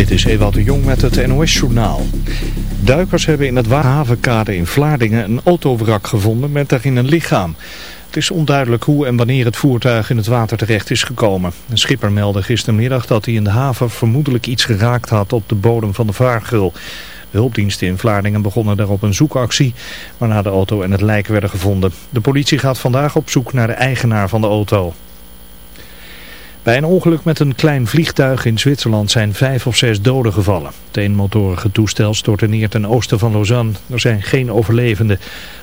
Dit is Ewald de Jong met het NOS-journaal. Duikers hebben in het Havenkade in Vlaardingen een autowrak gevonden met daarin een lichaam. Het is onduidelijk hoe en wanneer het voertuig in het water terecht is gekomen. Een schipper meldde gistermiddag dat hij in de haven vermoedelijk iets geraakt had op de bodem van de vaargul. De hulpdiensten in Vlaardingen begonnen daarop een zoekactie, waarna de auto en het lijk werden gevonden. De politie gaat vandaag op zoek naar de eigenaar van de auto. Bij een ongeluk met een klein vliegtuig in Zwitserland zijn vijf of zes doden gevallen. Het eenmotorige toestel stortte neer ten oosten van Lausanne. Er zijn geen overlevenden.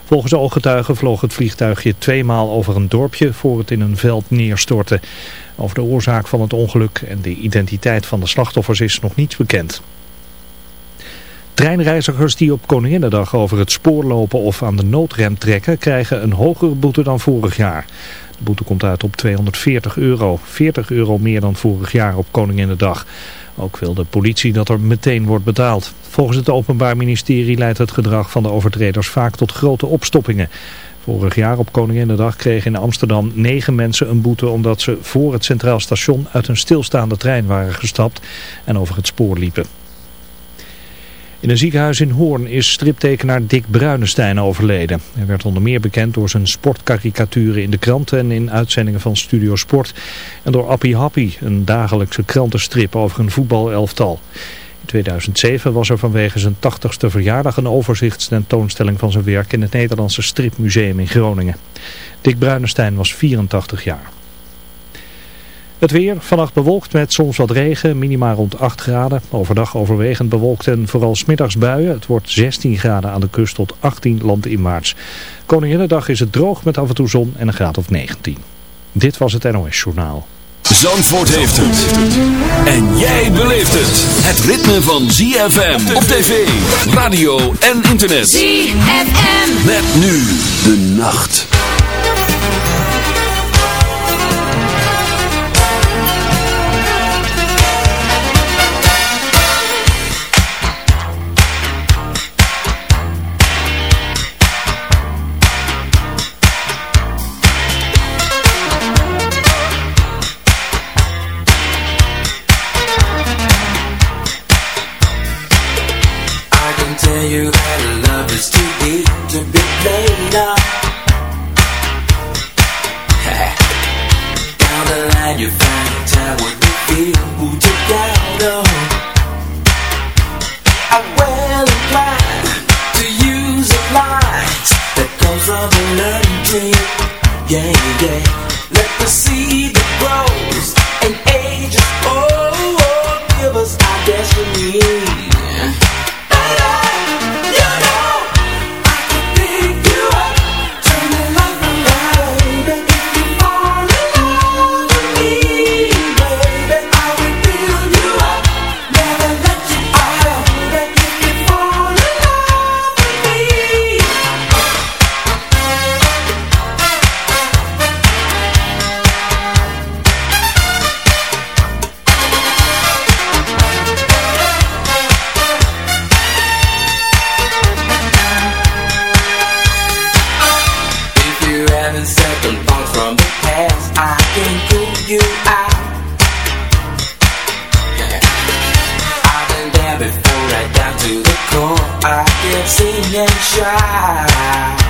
Volgens ooggetuigen vloog het vliegtuigje tweemaal over een dorpje voor het in een veld neerstortte. Over de oorzaak van het ongeluk en de identiteit van de slachtoffers is nog niets bekend. Treinreizigers die op Koninginnedag over het spoor lopen of aan de noodrem trekken krijgen een hogere boete dan vorig jaar. De boete komt uit op 240 euro, 40 euro meer dan vorig jaar op Koninginnedag. Ook wil de politie dat er meteen wordt betaald. Volgens het Openbaar Ministerie leidt het gedrag van de overtreders vaak tot grote opstoppingen. Vorig jaar op Koninginnedag kregen in Amsterdam negen mensen een boete omdat ze voor het Centraal Station uit een stilstaande trein waren gestapt en over het spoor liepen. In een ziekenhuis in Hoorn is striptekenaar Dick Bruinestein overleden. Hij werd onder meer bekend door zijn sportkarikaturen in de kranten en in uitzendingen van Studio Sport. En door Appie Happy, een dagelijkse krantenstrip over een voetbalelftal. In 2007 was er vanwege zijn 80ste verjaardag een overzichtstentoonstelling van zijn werk in het Nederlandse Stripmuseum in Groningen. Dick Bruinestein was 84 jaar. Het weer, vannacht bewolkt met soms wat regen, minima rond 8 graden. Overdag overwegend bewolkt en vooral smiddags buien. Het wordt 16 graden aan de kust tot 18 landinwaarts. Koninginnedag is het droog met af en toe zon en een graad of 19. Dit was het NOS Journaal. Zandvoort heeft het. En jij beleeft het. Het ritme van ZFM op tv, radio en internet. ZFM. Met nu de nacht. Sing and try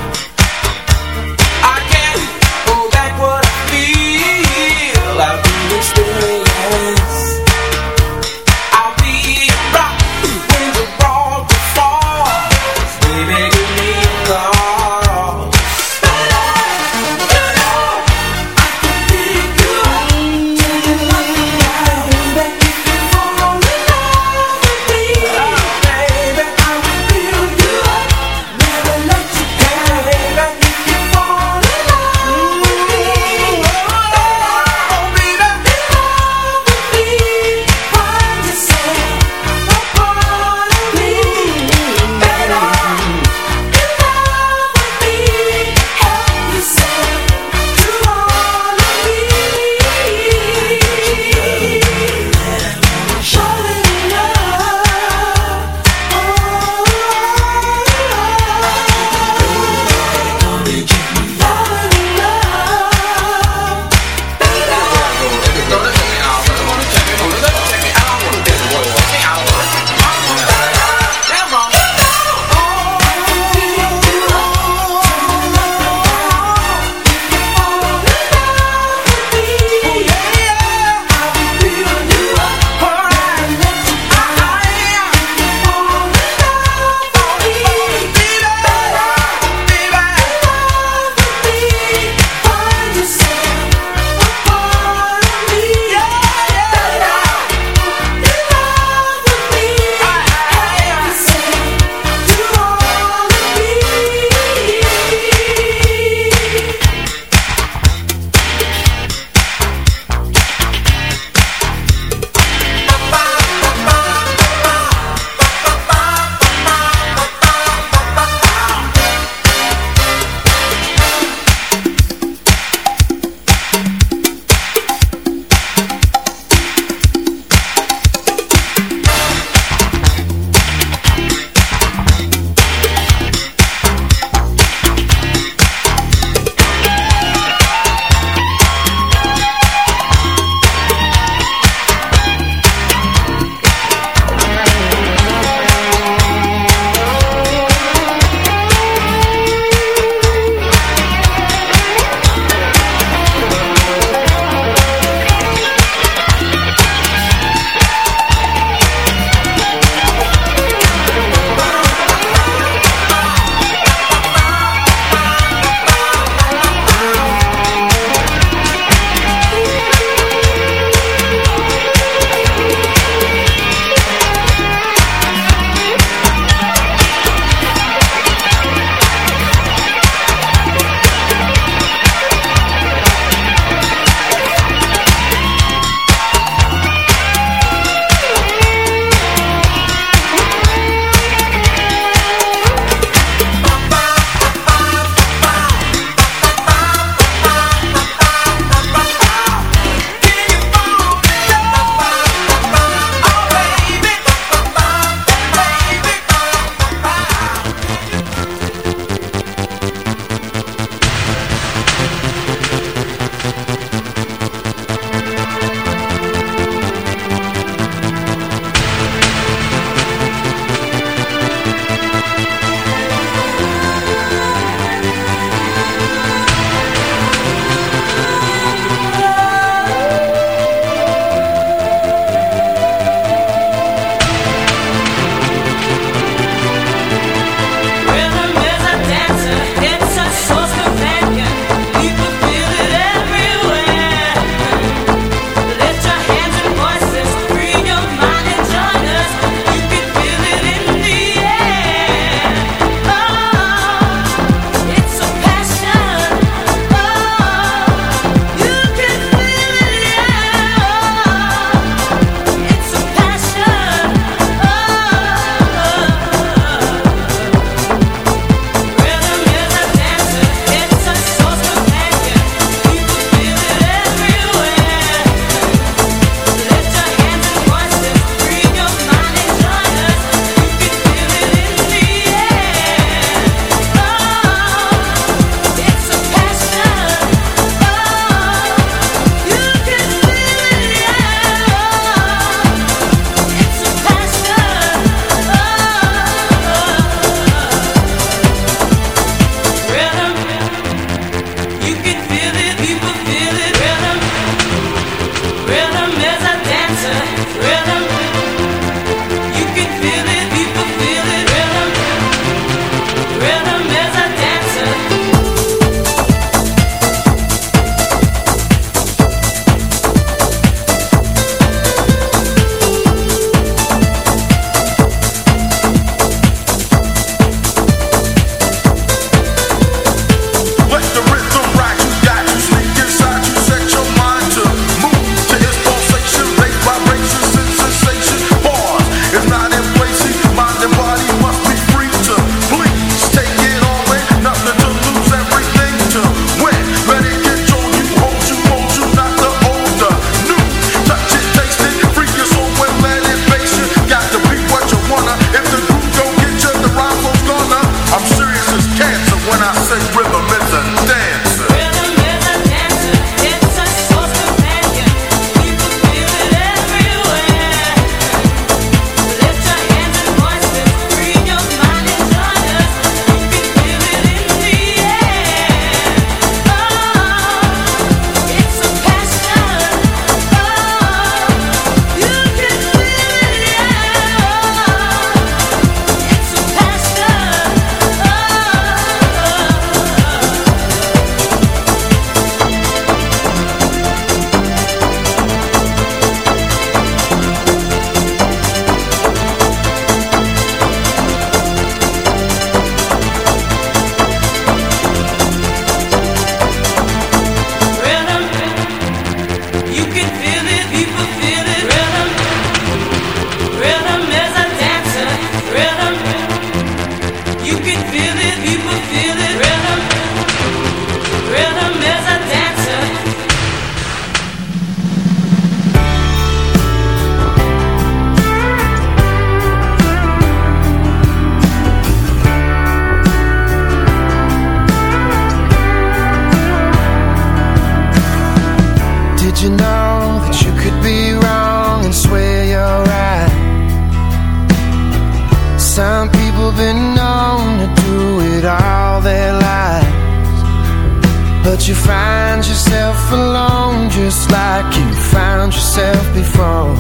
just like you found yourself before.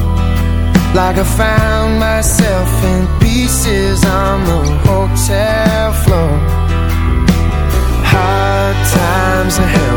Like I found myself in pieces on the hotel floor. Hard times ahead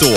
dinosaur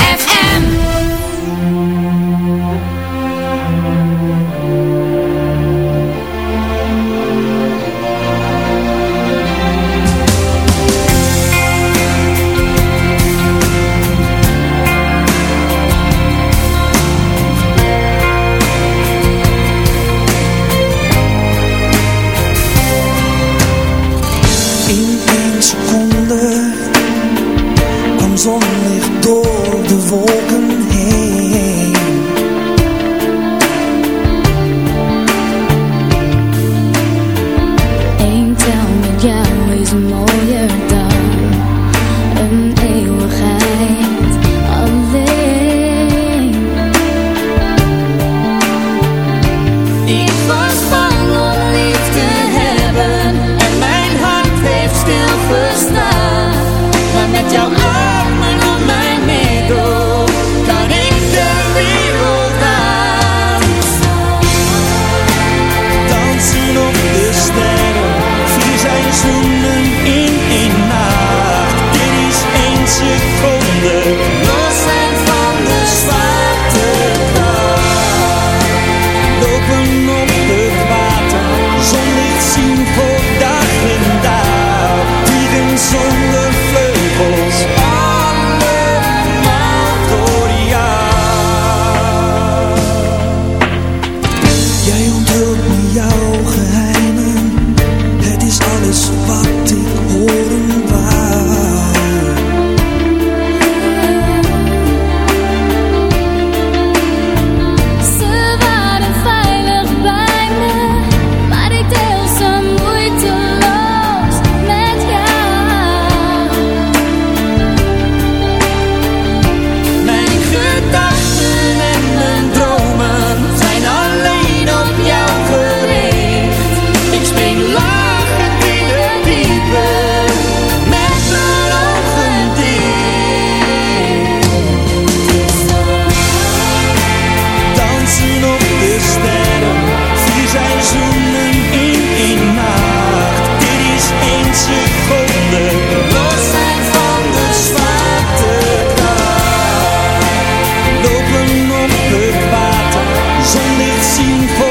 Zonlicht zien